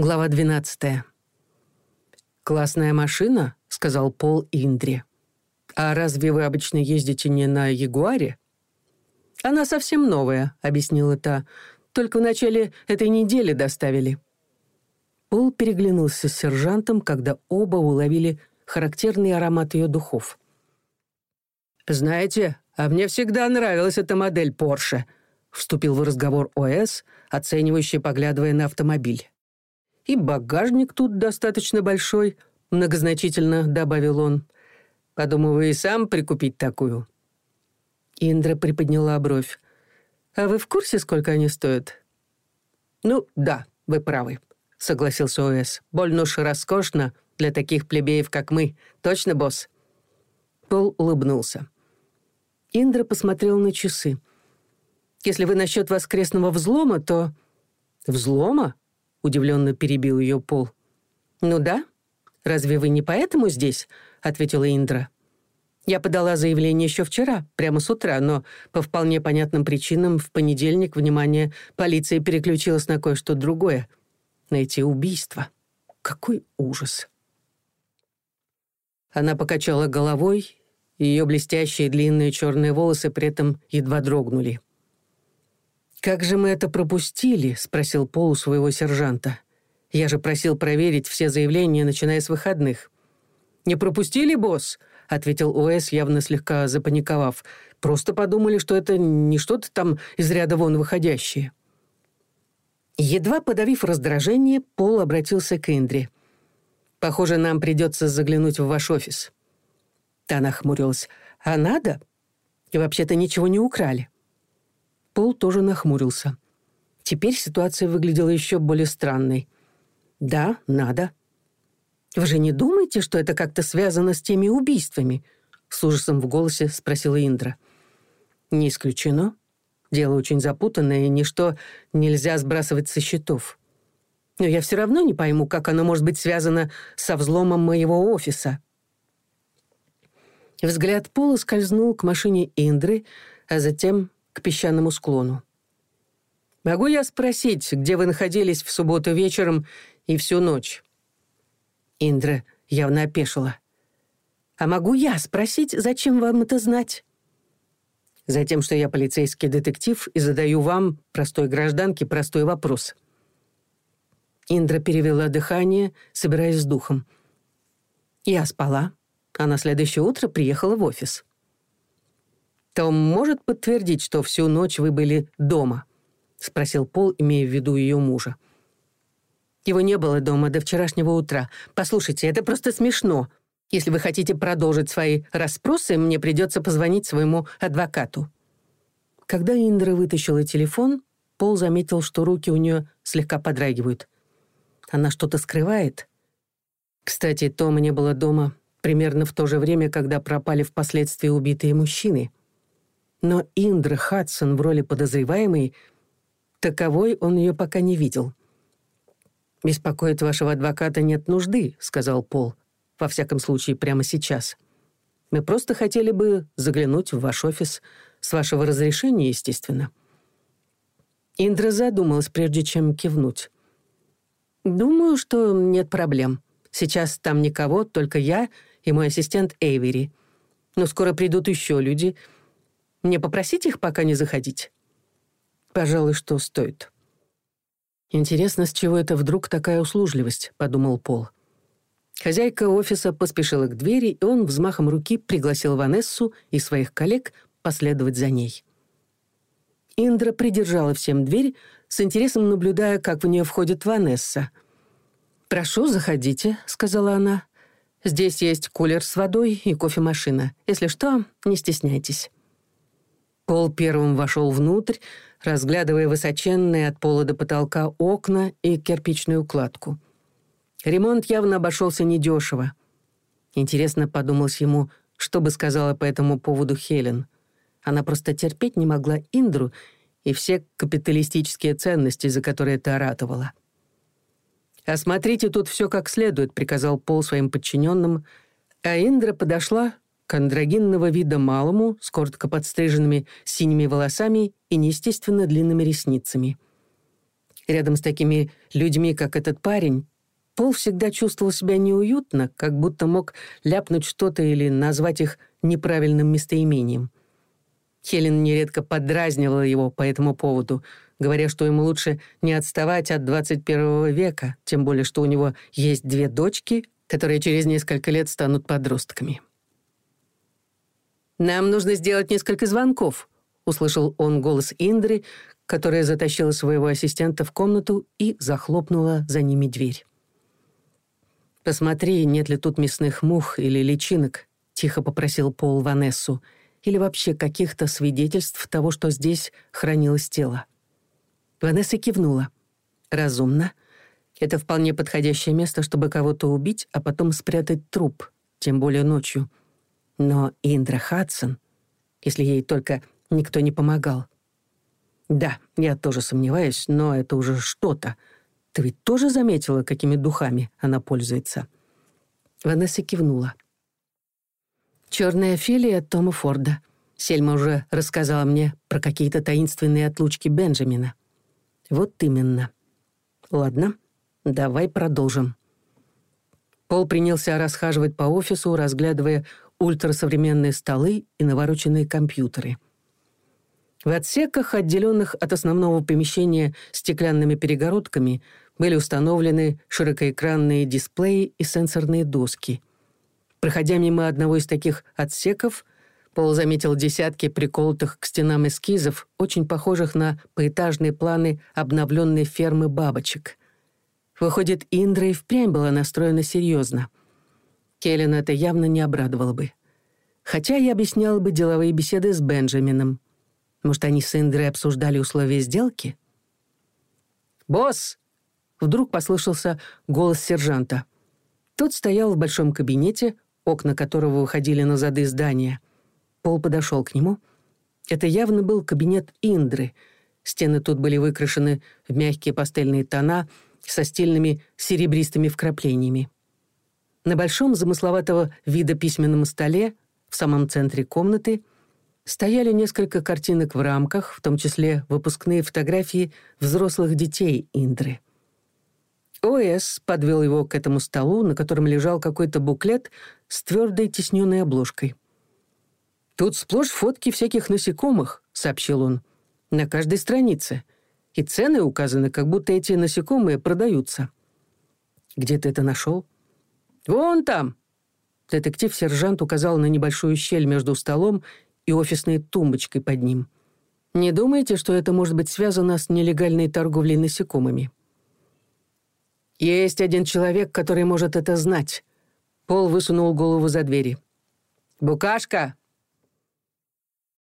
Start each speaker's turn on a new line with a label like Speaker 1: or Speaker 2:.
Speaker 1: Глава 12. «Классная машина?» — сказал Пол Индри. «А разве вы обычно ездите не на Ягуаре?» «Она совсем новая», — объяснила та. «Только в начале этой недели доставили». Пол переглянулся с сержантом, когда оба уловили характерный аромат ее духов.
Speaker 2: «Знаете, а мне всегда нравилась эта модель Порше», — вступил в разговор ОС, оценивающий, поглядывая на автомобиль
Speaker 1: и багажник тут достаточно большой», — многозначительно добавил он. «Подумываю, и сам прикупить такую». Индра приподняла бровь. «А вы в курсе, сколько они стоят?» «Ну, да, вы правы», — согласился Уэс. «Больно уж роскошно для таких плебеев, как мы. Точно, босс?» Пол улыбнулся. Индра посмотрел на часы. «Если вы насчет воскресного взлома, то...» «Взлома?» удивленно перебил ее Пол. «Ну да. Разве вы не поэтому здесь?» — ответила Индра. «Я подала заявление еще вчера, прямо с утра, но по вполне понятным причинам в понедельник внимание полиции переключилось на кое-что другое. Найти убийство. Какой ужас!» Она покачала головой, ее блестящие длинные черные волосы при этом едва дрогнули. «Как же мы это пропустили?» — спросил Пол у своего сержанта. «Я же просил проверить все заявления, начиная с выходных». «Не пропустили, босс?» — ответил О.С., явно слегка запаниковав. «Просто подумали, что это не что-то там из ряда вон выходящее». Едва подавив раздражение, Пол обратился к Индре. «Похоже, нам придется заглянуть в ваш офис». Та нахмурилась. «А надо? И вообще-то ничего не украли». Пол тоже нахмурился. Теперь ситуация выглядела еще более странной. «Да, надо». «Вы же не думаете, что это как-то связано с теми убийствами?» С ужасом в голосе спросила Индра. «Не исключено. Дело очень запутанное, и ничто нельзя сбрасывать со счетов. Но я все равно не пойму, как оно может быть к песчаному склону. «Могу я спросить, где вы находились в субботу вечером и всю ночь?» Индра явно опешила. «А могу я спросить, зачем вам это знать?» «Затем, что я полицейский детектив и задаю вам, простой гражданке, простой вопрос». Индра перевела дыхание, собираясь с духом. «Я спала, а на следующее утро приехала в офис». Том может подтвердить, что всю ночь вы были дома?» — спросил Пол, имея в виду ее мужа. «Его не было дома до вчерашнего утра. Послушайте, это просто смешно. Если вы хотите продолжить свои расспросы, мне придется позвонить своему адвокату». Когда Индра вытащила телефон, Пол заметил, что руки у нее слегка подрагивают. «Она что-то скрывает?» Кстати, Тома не было дома примерно в то же время, когда пропали впоследствии убитые мужчины — но Индра Хадсон в роли подозреваемой таковой он ее пока не видел. «Беспокоить вашего адвоката нет нужды», — сказал Пол, «во всяком случае прямо сейчас. Мы просто хотели бы заглянуть в ваш офис, с вашего разрешения, естественно». Индра задумалась, прежде чем кивнуть. «Думаю, что нет проблем. Сейчас там никого, только я и мой ассистент Эйвери. Но скоро придут еще люди», — мне попросить их пока не заходить? Пожалуй, что стоит. Интересно, с чего это вдруг такая услужливость, подумал Пол. Хозяйка офиса поспешила к двери, и он взмахом руки пригласил Ванессу и своих коллег последовать за ней. Индра придержала всем дверь, с интересом наблюдая, как в нее входит Ванесса. «Прошу, заходите», — сказала она. «Здесь есть кулер с водой и кофемашина. Если что, не стесняйтесь». Пол первым вошел внутрь, разглядывая высоченные от пола до потолка окна и кирпичную кладку. Ремонт явно обошелся недешево. Интересно, подумалось ему, что бы сказала по этому поводу Хелен. Она просто терпеть не могла Индру и все капиталистические ценности, за которые та ратовала. «Осмотрите тут все как следует», — приказал Пол своим подчиненным, а Индра подошла, к кондрагинного вида малому, с коротко подстриженными синими волосами и неестественно длинными ресницами. Рядом с такими людьми, как этот парень, Пол всегда чувствовал себя неуютно, как будто мог ляпнуть что-то или назвать их неправильным местоимением. Хелен нередко подразнивала его по этому поводу, говоря, что ему лучше не отставать от 21 века, тем более что у него есть две дочки, которые через несколько лет станут подростками. «Нам нужно сделать несколько звонков», — услышал он голос Индры, которая затащила своего ассистента в комнату и захлопнула за ними дверь. «Посмотри, нет ли тут мясных мух или личинок», — тихо попросил Пол Ванессу, «или вообще каких-то свидетельств того, что здесь хранилось тело». Ванесса кивнула. «Разумно. Это вполне подходящее место, чтобы кого-то убить, а потом спрятать труп, тем более ночью. но Индра Хадсон, если ей только никто не помогал. Да, я тоже сомневаюсь, но это уже что-то. Ты ведь тоже заметила, какими духами она пользуется?» Ванесса кивнула. «Черная филия Тома Форда. Сельма уже рассказала мне про какие-то таинственные отлучки Бенджамина». «Вот именно. Ладно, давай продолжим». Пол принялся расхаживать по офису, разглядывая ультрасовременные столы и навороченные компьютеры. В отсеках, отделенных от основного помещения стеклянными перегородками, были установлены широкоэкранные дисплеи и сенсорные доски. Проходя мимо одного из таких отсеков, Пол заметил десятки приколотых к стенам эскизов, очень похожих на поэтажные планы обновленной фермы бабочек. Выходит, Индра и впрямь была настроена серьезно — Келлен это явно не обрадовало бы. Хотя я объяснял бы деловые беседы с Бенджамином. Может, они с Индрой обсуждали условия сделки? «Босс!» — вдруг послышался голос сержанта. Тот стоял в большом кабинете, окна которого выходили на зады здания. Пол подошел к нему. Это явно был кабинет Индры. Стены тут были выкрашены в мягкие пастельные тона со стильными серебристыми вкраплениями. На большом замысловатого вида письменном столе в самом центре комнаты стояли несколько картинок в рамках, в том числе выпускные фотографии взрослых детей Индры. ОС подвел его к этому столу, на котором лежал какой-то буклет с твердой тисненной обложкой. «Тут сплошь фотки всяких насекомых», — сообщил он, — «на каждой странице. И цены указаны, как будто эти насекомые продаются». «Где ты это нашел?» «Вон там!» Детектив-сержант указал на небольшую щель между столом и офисной тумбочкой под ним. «Не думаете, что это может быть связано с нелегальной торговлей насекомыми?» «Есть один человек, который может это знать». Пол высунул голову за двери. «Букашка,